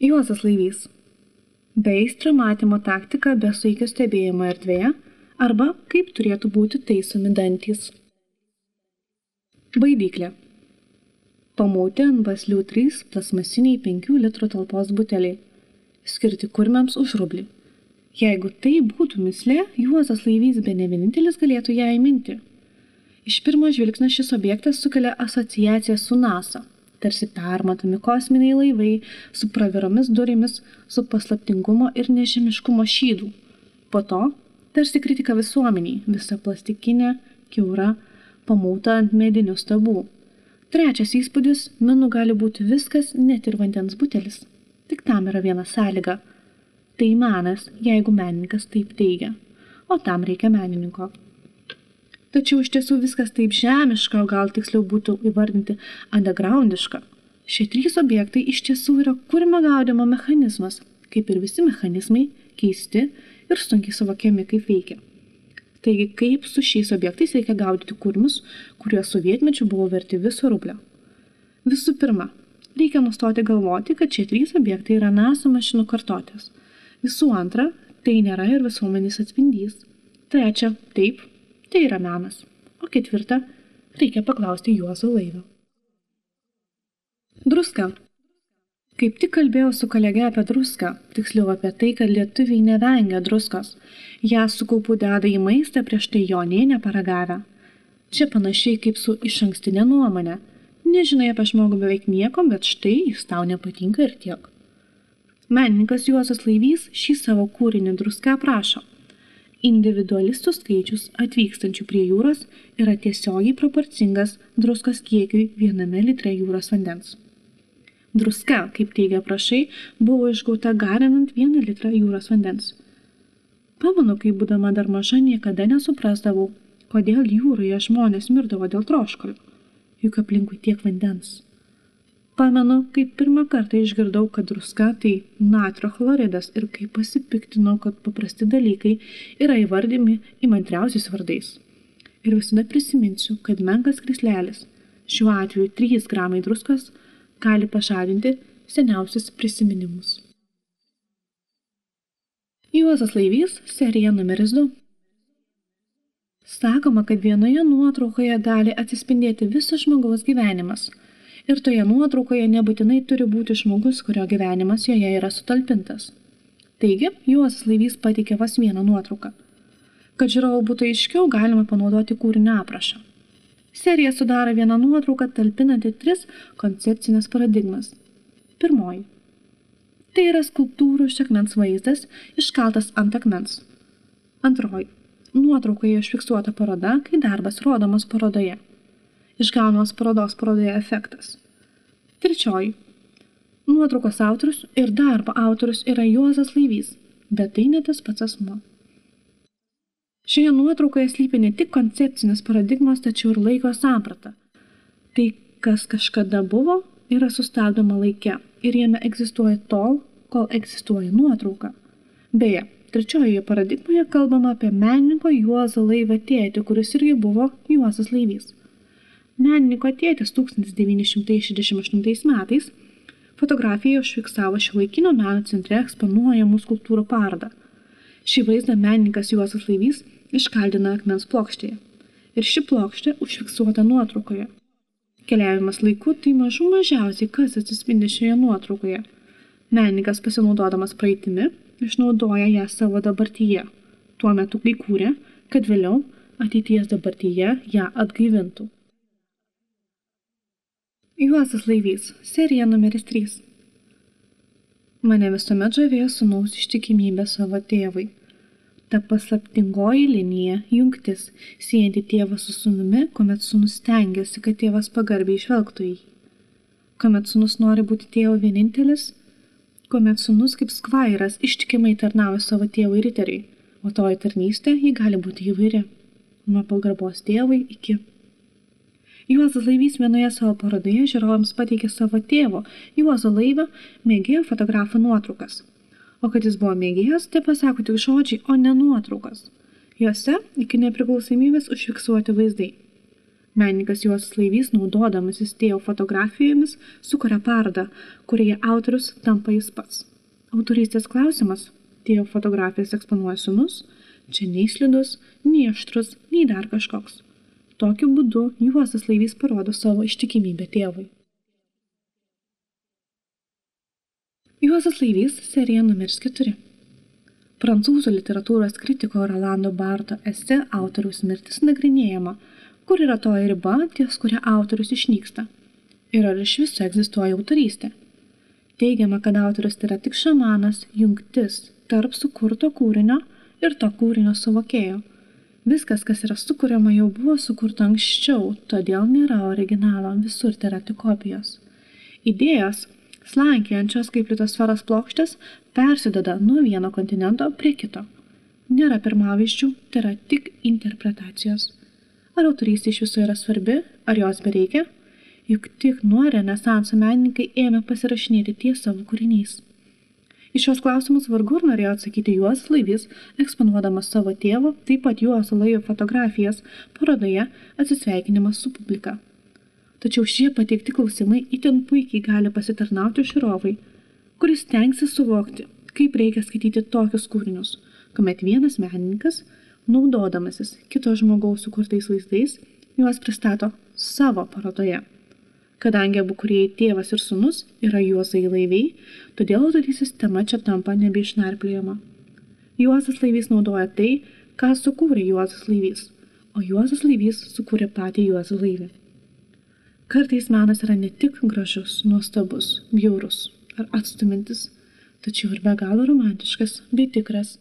Juozas laivys. Beistra matymo taktika be suikio stebėjimo erdvėje arba kaip turėtų būti taisomi dantys. Baidyklė. Pamauti ant baslių 3 plasmasiniai 5 litrų talpos buteliai, skirti kurmiams už rublį. Jeigu tai būtų mislė, Juozas laivys be ne vienintelis galėtų ją įminti. Iš pirmo žvilgsnio šis objektas sukelia asociaciją su NASA tarsi permatomi kosminiai laivai su praviromis durimis, su paslaptingumo ir nežemiškumo šydų. Po to, tarsi kritika visuomeniai, visa plastikinė, keura, pamauta ant medinių stabų. Trečias įspūdis - minų gali būti viskas, net ir vandens butelis. Tik tam yra viena sąlyga. Tai menas, jeigu menininkas taip teigia. O tam reikia menininko. Tačiau iš tiesų viskas taip žemiška, o gal tiksliau būtų įvardinti undergroundiška. Šie trys objektai iš tiesų yra kurimo gaudimo mechanizmas, kaip ir visi mechanizmai, keisti ir sunkiai suvokiami, kaip veikia. Taigi, kaip su šiais objektais reikia gaudyti kurmius, kurie sovietmečių buvo verti viso rublio. Visų pirma, reikia nustoti galvoti, kad šie trys objektai yra NASA mašinų kartotės. Visų antra, tai nėra ir visuomenės atspindys. Trečia, taip, tai yra menas. O ketvirta, reikia paklausti Juozo laivio. Druska. Kaip tik kalbėjau su kolege apie druską, tiksliau apie tai, kad lietuviai nevengia druskos. Ja su kaupu deda į maistą prieš tai jo nė neparagavę. Čia panašiai kaip su iš ankstinė nuomonė. Nežinai apie žmogų beveik nieko, bet štai jis tau nepatinka ir tiek. Menininkas Juozas Laivys šį savo kūrinį druską aprašo. Individualistų skaičius atvykstančių prie jūros yra tiesiogiai proporcingas druskos kiekiui viename litre jūros vandens. Druska, kaip teigia prašai, buvo išgauta garinant vieną litrą jūros vandens. Pamanu, kai būdama dar maža niekada nesuprasdavau, kodėl jūroje žmonės mirdavo dėl troškulio, juk aplinkui tiek vandens. Pamenu, kaip pirmą kartą išgirdau, kad druska tai natrio chloridas ir kaip pasipiktinau, kad paprasti dalykai yra įvardymi įmantriausiais vardais. Ir visada prisiminsiu, kad menkas krislelis, šiuo atveju 3 gramai druskos, gali pašalinti seniausius prisiminimus. Juozas laivys, serija numeris 2. Sakoma, kad vienoje nuotraukoje gali atsispindėti visas žmogaus gyvenimas – ir toje nuotraukoje nebūtinai turi būti žmogus, kurio gyvenimas joje yra sutalpintas. Taigi, Juozas laivys pateikė vos vieną nuotrauką. Kad žiūrovų būtų aiškiau, galima panaudoti kūrinio aprašą. Serija sudaro vieną nuotrauką talpinanti tris koncepcinės paradigmas. Pirmoji. Tai yra skulptūrų iš akmens vaizdas, iškaltas ant akmens. Antroji. Nuotraukoje užfiksuota paroda, kai darbas rodomas parodoje išgaunamas parodos parodoje efektas. Trečioji. Nuotraukos autorius ir darbo autorius yra Juozas Laivys, bet tai ne tas pats asmuo. Šioje nuotraukoje slypi ne tik koncepcinės paradigmos, tačiau ir laiko samprata. Tai, kas kažkada buvo, yra sustabdoma laike ir jame egzistuoja tol, kol egzistuoja nuotrauka. Beje, trečiojoje paradigmoje kalbama apie menininko Juozą laivą tėtį, kuris irgi buvo Juozas Laivys. Menininko tėtis 1968 metais fotografijoje užfiksavo šiuolaikinio meno centre eksponuojamų skulptūrų parodą. Šį vaizdą menininkas Juozas Laivys iškaldina akmens plokštėje. Ir ši plokštė užfiksuota nuotraukoje. Keliavimas laiku tai mažų mažiausiai kas atsispindi šioje nuotraukoje. Menininkas pasinaudodamas praeitimi išnaudoja ją savo dabartyje, tuo metu kai kūrė, kad vėliau ateities dabartyje ją atgaivintų. Juozas Laivys, serija numeris 3. Mane visuomet žavėjo sunaus ištikimybė savo tėvui. Ta paslaptingoji linija, jungtis, siejanti tėvą su sunumi, kuomet sunus stengiasi, kad tėvas pagarbiai išvelgtų jį. Kuomet sunus nori būti tėvo vienintelis, kuomet sunus kaip skvairas ištikimai tarnauja savo tėvui riteriui, o toji tarnystė jį gali būti įvairi. Nuo pagarbos tėvui iki Juozas Laivys vienoje savo parodoje žiūrovams pateikė savo tėvo, Juozo Laivio, mėgėjo fotografo nuotraukas. O kad jis buvo mėgėjas, tai pasako tik žodžiai, o ne nuotraukas. Juose iki nepriklausomybės užfiksuoti vaizdai. Menininkas Juozas Laivys, naudodamasis tėvo fotografijomis, sukuria parodą, kurioje autorius tampa jis pats. Autorystės klausimas - tėvo fotografijas eksponuoja sunus, čia nei slidus, nei aštrus, nei dar kažkoks. Tokiu būdu Juozas Laivys parodo savo ištikimybę tėvui. Juozas Laivys serija numeris 4. Prancūzų literatūros kritiko Rolando Barto esi autoriaus mirtis nagrinėjama – kur yra toji riba, ties kuria autorius išnyksta ir ar iš viso egzistuoja autorystė. Teigiama, kad autorius tai yra tik šamanas, jungtis tarp sukurto kūrinio ir to kūrinio suvokėjo. Viskas, kas yra sukūriama, jau buvo sukurta anksčiau, todėl nėra originalo, visur tai yra tik kopijos. Idėjos, slankiojančios kaip litosferos plokštės, persideda nuo vieno kontinento prie kito. Nėra pirmavyzdžių, tai yra tik interpretacijos. Ar autorystė iš viso yra svarbi, ar jos bereikia? Juk tik nuo renesanso menininkai ėmė pasirašinėti ties savo kūriniais. Iš šios klausimus vargu ar norėjo atsakyti Juozas Laivys, eksponuodamas savo tėvo, taip pat Juozo Laivo fotografijas parodoje atsisveikinimas su publika. Tačiau šie pateikti klausimai itin puikiai gali pasitarnauti žiūrovai, kuris tenksis suvokti, kaip reikia skaityti tokius kūrinius, kuomet vienas menininkas – naudodamasis kito žmogaus sukurtais vaizdais, juos pristato savo parodoje. Kadangi abu kuriejai tėvas ir sunus yra juozai laiviai, todėl autorystės sistema čia tampa nebeišnarpliojama. Juozas laivys naudoja tai, ką sukūrė Juozas laivys, o Juozas laivys sukūrė patį Juozą laivį. Kartais menas yra ne tik gražus, nuostabus, bjaurus ar atstumintis, tačiau ir be galo romantiškas bei tikras.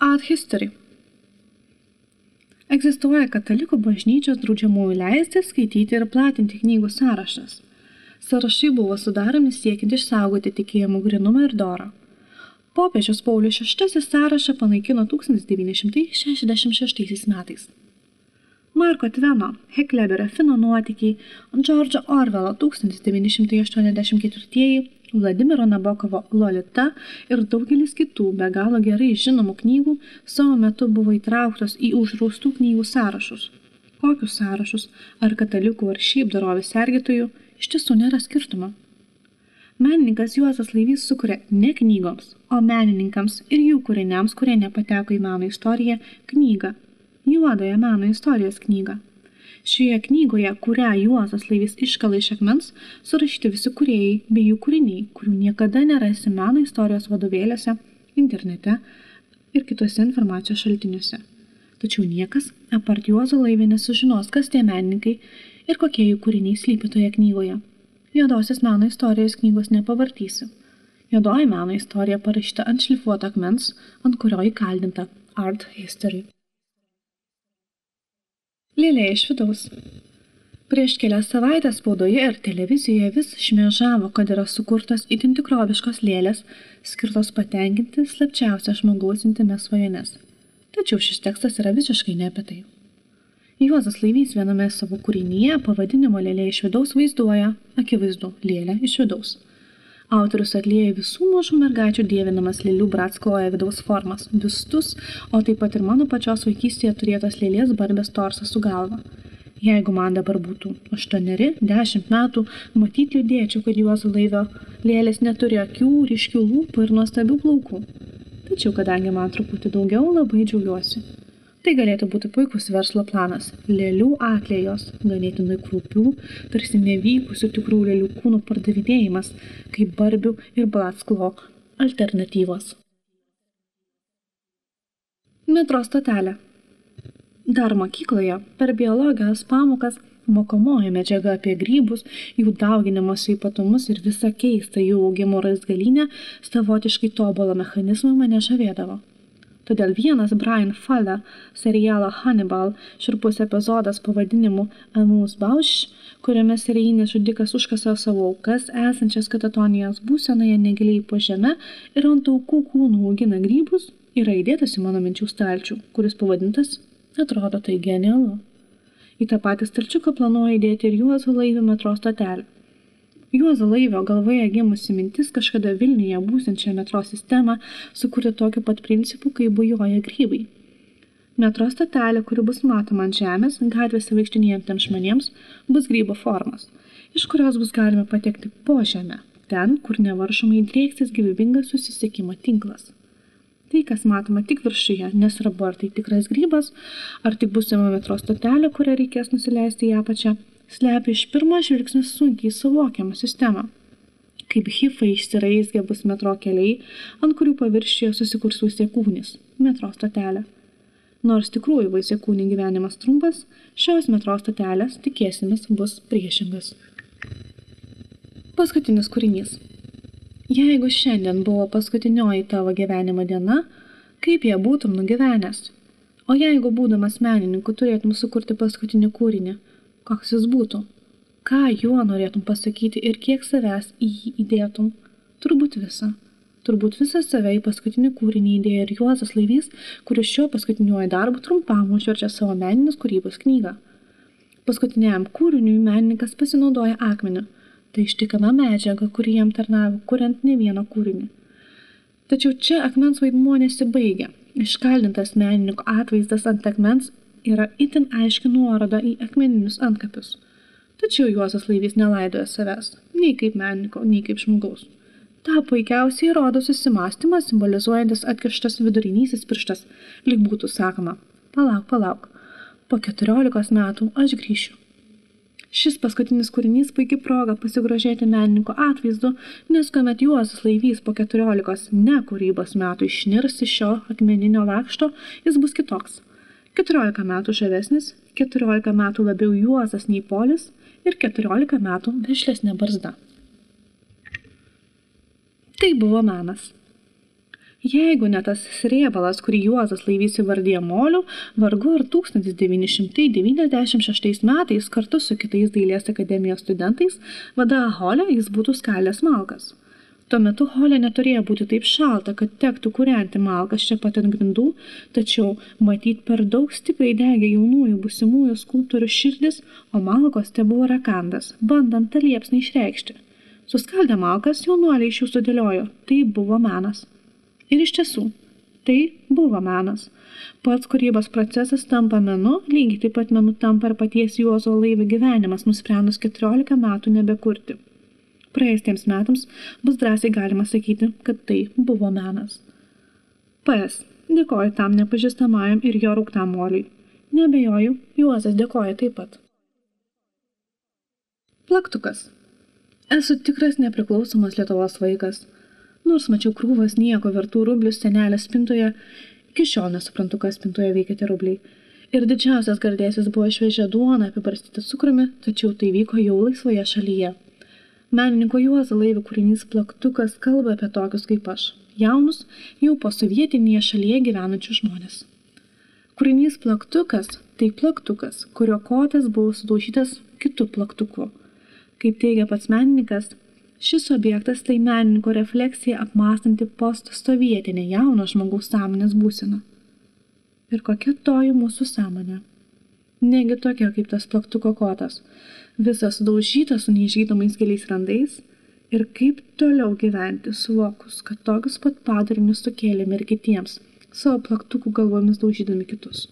Art History. Egzistuoja katalikų bažnyčios draudžiamųjų leisti, skaityti ir platinti knygų sąrašas. Sąrašai buvo sudaromi siekiant išsaugoti tikėjimų grinumą ir dorą. Popiežius Paulius VI sąrašą panaikino 1966 metais. Marko Tveno, Hekleberio Fino nuotykiai, Džordžo Orvelo 1984 Vladimiro Nabokovo Lolita ir daugelis kitų be galo gerai žinomų knygų savo metu buvo įtrauktos į uždraustų knygų sąrašus. Kokius sąrašus, ar katalikų, ar šiaip dorovės sergėtojų, iš tiesų nėra skirtumo. Menininkas Juozas Laivys sukuria ne knygoms, o menininkams ir jų kūriniams, kurie nepateko į meno istoriją, knygą. Juodoje meno istorijos knygą. Šioje knygoje, kurią Juozas Laivys iškala iš akmens, surašyti visi kuriejai bei jų kūriniai, kurių niekada nerasi meno istorijos vadovėliuose, internete ir kitose informacijos šaltiniuose. Tačiau niekas, apart Juozo Laivį, nesužinos, kas tie menininkai ir kokie jų kūriniai slypi toje knygoje. Juodosios meno istorijos knygos nepavartysi. Juodoji meno istorija parašyta ant šlifuoto akmens, ant kurio įkaldinta Art History. Lėlė iš vidaus. Prieš kelias savaitės spaudoje ir televizijoje vis šmėžavo, kad yra sukurtos itin tikroviškos lėlės, skirtos patenkinti slapčiausią žmogaus intimes svajones. Tačiau šis tekstas yra visiškai ne apie tai. Juozas Laivys viename savo kūrinyje pavadinimo lėlė iš vidaus vaizduoja, akivaizdu, lėlę iš vidaus. Autorius atlieja visų mažų mergaičių dievinamas lėlių brats kloja vidaus formas, biustus, o taip pat ir mano pačios vaikystėje turėtas lėlės barbės torsas su galva. Jeigu man dabar būtų aštuoneri, dešimt metų, matyti liūdėčiau, kad juozo laivio lėlės neturi akių, ryškių lūpų ir nuostabių plaukų. Tačiau, kadangi man truputį daugiau, labai džiaugiuosi. Tai galėtų būti puikus verslo planas - lėlių atlėjos, ganėtinai krūpių, tarsi nevykusių tikrų lėlių kūnų pardavinėjimas, kaip barbių ir blatsklo alternatyvos. Metro stotelė. Dar mokykloje per biologijos pamokas mokomoji medžiaga apie grybus, jų dauginimosi ypatumus ir visą keistą jų augimo raizgalinę savotiškai tobulą mechanizmą mane žavėdavo. Todėl vienas Brian Fuller serialo Hannibal širpus epizodas pavadinimu Amus Bauš, kuriame serijinis žudikas užkasa savo aukas esančias katatonijos būsenoje negiliai po žemę ir ant aukų kūnų augina grybus, yra įdėtas į mano minčių stalčių, kuris pavadintas atrodo tai genialu. Į tą patį stalčiuką planuoja įdėti ir juozo laivį metro stotelį. Juozo laivio galvoje gimusi mintis kažkada Vilniuje būsinčią metro sistemą sukurti tokiu pat principu, kaip bujoja grybai. Metro statelė, kuri bus matoma ant žemės, gatvėse vaikštinėjantiems žmonėms, bus grybo formos, iš kurios bus galima patekti po žemę, ten, kur nevaržomai drėksis gyvybingas susisiekimo tinklas. Tai, kas matoma tik viršuje, nesvarbu ar tai tikras grybas, ar tik busima metro stotelė, kurią reikės nusileisti į apačią, slepia iš pirmo žvilgsnio sunkiai suvokiamą sistemą. Kaip hifai išsiraizgė bus metro keliai, ant kurių paviršiuje susikurs vaisiekūnis - metro stotelė. Nors tikrųjų vaisiekūnį gyvenimas trumpas, šios metro stotelės, tikėsimės, bus priešingas. Paskutinis kūrinys. Jeigu šiandien buvo paskutinioji tavo gyvenimo diena, kaip ją būtum nugyvenęs? O jeigu būdamas menininku turėtum sukurti paskutinį kūrinį, koks jis būtų, ką juo norėtum pasakyti ir kiek savęs į jį įdėtum, turbūt visą. Turbūt visą save į paskutinį kūrinį įdėjo ir Juozas Laivys, kuris šiuo paskutiniuoju darbu trumpam užverčia savo meninės kūrybos knygą. Paskutiniam kūriniui menininkas pasinaudoja akmeniu, tai ištikama medžiaga, kuri jam tarnavo, kuriant ne vieną kūrinį. Tačiau čia akmens vaidmuo nesibaigia. Iškaldintas menininko atvaizdas ant akmens yra itin aiški nuoroda į akmeninius antkapius. Tačiau Juozas Laivys nelaidoja savęs, nei kaip menininko, nei kaip žmogaus. Ta puikiausiai rodo susimastymą simbolizuojantis atkištas vidurinysis pirštas, lyg būtų sakoma, palauk, palauk, po keturiolikos metų aš grįšiu. Šis paskutinis kūrinys puikiai proga pasigrožėti menininko atvaizdu, nes kuomet Juozas Laivys po keturiolikos ne kūrybos metų išnirs iš šio akmeninio lakšto, jis bus kitoks – 14 metų žavesnis, 14 metų labiau juozas nei polis ir 14 metų vešlesnė barzda. Tai buvo menas. Jeigu ne tas sriebalas, kurį Juozas laivys įvardė moliu, vargu ar 1996 metais kartu su kitais Dailės akademijos studentais vada holę jis būtų skalęs malkas. Tuo metu holė neturėjo būti taip šalta, kad tektų kūrenti malkas čia pat ant grindų, tačiau matyt per daug stipriai degė jaunųjų busimųjų skulptorių širdis, o malkos te buvo rakandas, bandant tą liepsnį išreikšti. Suskaldę malkas jaunuoliai iš jų sudėliojo, tai buvo menas. Ir iš tiesų, tai buvo menas. Pats kūrybos procesas tampa menu, lygiai taip pat menu tampa ir paties Juozo laivį gyvenimas, nusprendus 14 metų nebekurti praėjusiems metams bus drąsiai galima sakyti, kad tai buvo menas. PS. Dėkoju tam nepažįstamajam ir jo rūktam moliui. Nebejoju, Juozas dėkoja taip pat. Plaktukas. Esu tikras nepriklausomas Lietuvos vaikas. Nors mačiau krūvas nieko vertų rublių senelės spintoje, iki šiol nesuprantu, kas spintoje veikia tie rubliai. Ir didžiausias gardėsis buvo šviežia duona apibarstyta cukrumi, tačiau tai vyko jau laisvoje šalyje. Menininko Juozo Laivio kūrinys Plaktukas kalba apie tokius kaip aš, jaunus, jau po sovietinėje šalyje gyvenančius žmonės. Kūrinys Plaktukas tai plaktukas, kurio kotas buvo sudaužytas kitu plaktuku. Kaip teigia pats menininkas, šis objektas tai menininko refleksija apmąstanti postsovietinę jauno žmogaus sąmonės būseną. Ir kokia toji mūsų sąmonė? Negi tokia kaip tas plaktuko kotas, visas sudaužytas su neišgydomais giliais randais ir kaip toliau gyventi suvokus, kad tokius pat padarinius sukėlėme ir kitiems, savo plaktukų galvomis daužydami kitus.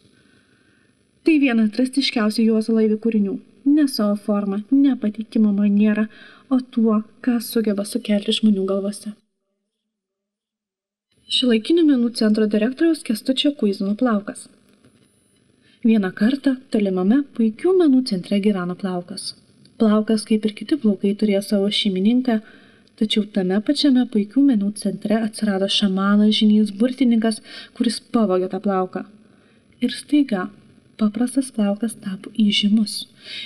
Tai vienas drastiškiausių Juozo laivių kūrinių. Ne savo forma, ne pateikimo maniera, o tuo, ką sugeba sukelti žmonių galvose. Šilaikinių menų centro direktoriaus Kestučio Kuizino plaukas. Vieną kartą tolimame puikių menų centre gyveno plaukas. Plaukas, kaip ir kiti plaukai, turėjo savo šeimininką, tačiau tame pačiame puikių menų centre atsirado šamanas žinys burtininkas, kuris pavogė tą plauką. Ir staiga paprastas plaukas tapo įžymus.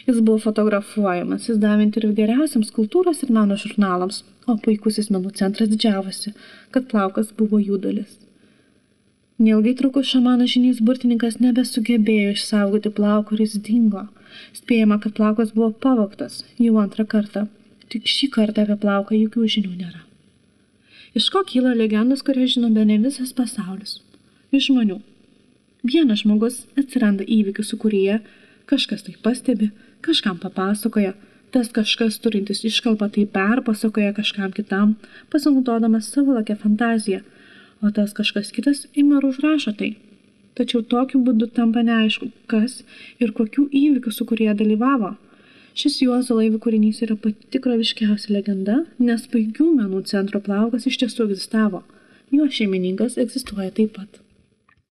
Jis buvo fotografuojamas, jis davė interviu geriausiams kultūros ir meno žurnalams, o puikusis menų centras didžiavosi, kad plaukas buvo jų dalis. Neilgai trukus šamano žinys burtininkas nebesugebėjo išsaugoti plauko ir jis dingo. Spėjama, kad plaukas buvo pavoktas jau antrą kartą. Tik šį kartą apie plauką jokių žinių nėra. Iš ko kyla legendos, kurias žino be ne visas pasaulis? Iš žmonių. Vienas žmogus atsiranda įvykių sukūrėje, kažkas tai pastebi, kažkam papasakoja, tas kažkas turintis iškalbą tai perpasakoja kažkam kitam, pasinaudodamas savo lakę fantaziją – o tas kažkas kitas ima ir užrašo tai. tačiau tokiu būdu tampa neaišku, kas ir kokių įvykių su kurie dalyvavo. Šis Juozo laivų kūrinys yra pati tikroviškiausia legenda, nes paigių menų centro plaukas iš tiesų egzistavo. Jo šeimininkas egzistuoja taip pat.